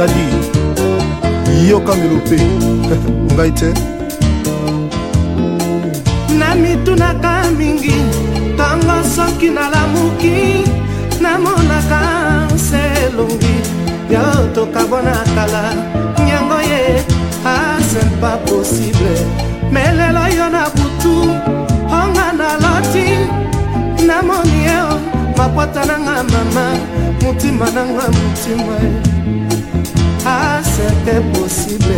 ezali yokamelo mpe ngai te na mitunaka mingi ntango soki nalamuki namonaka nse elongi yo tokabona kala nyango ye asen ah, pa posible me lelo yo na butu onga naloti namoni yo mapwata nanga mama mutima nanga mutima ye Ah, c'était possible.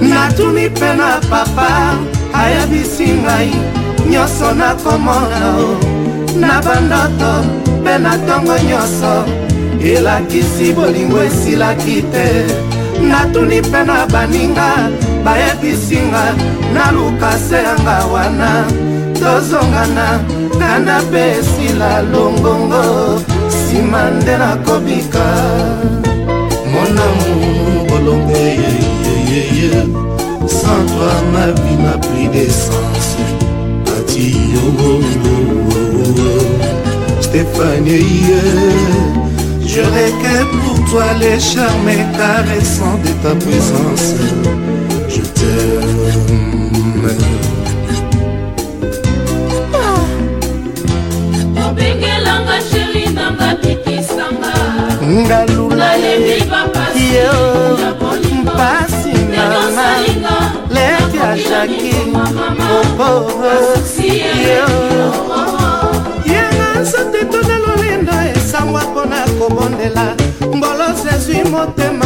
natuni mpe na papa ayebisi ngai nyonso nakomona o na bandoto mpe na ntongo nyonso elakisi bolingo esilaki te natuni mpe na baninga bayebisi nga naluka se yanga wana tozongana ngana mpe esila longongo nsima nde nakobika monamu bolongo yeyeyeye sans toi ma vie na pris de sens ati oh, oh, oh, stéphanie j'aurais que pour toi les charmes caressants de ta présence je t'aime ye mpasi nanga leti azaki opo ye yanga nzote tona lolendo esangwa mpona kobondela mbolos ezwi motema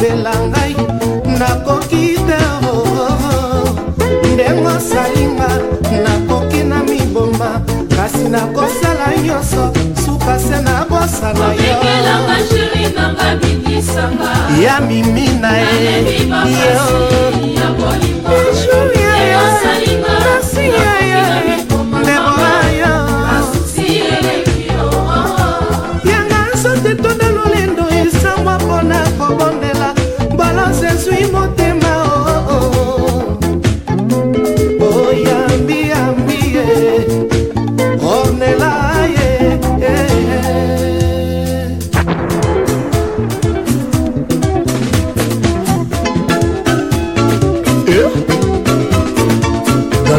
kobela ngai nakoki te oh, oh, oh. ndenge osalinga nakoki na miboma kasi nakosala nyonso suka se nabosana yo ya mimi na ye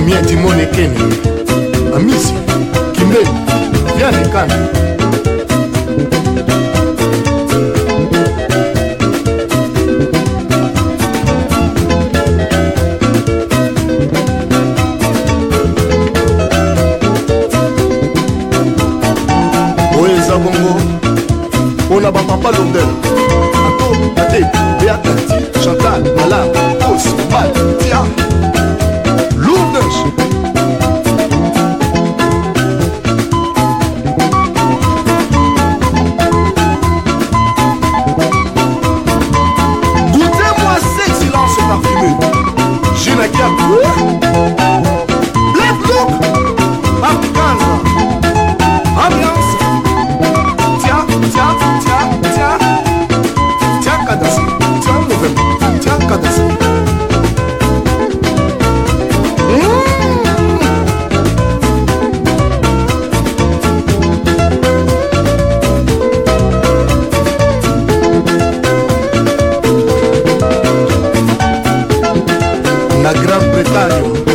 ami adimone kene amisi kimbe yanekana oyo eza bongo mpona bapapa londel ato ate beakati chantal malama Rosário.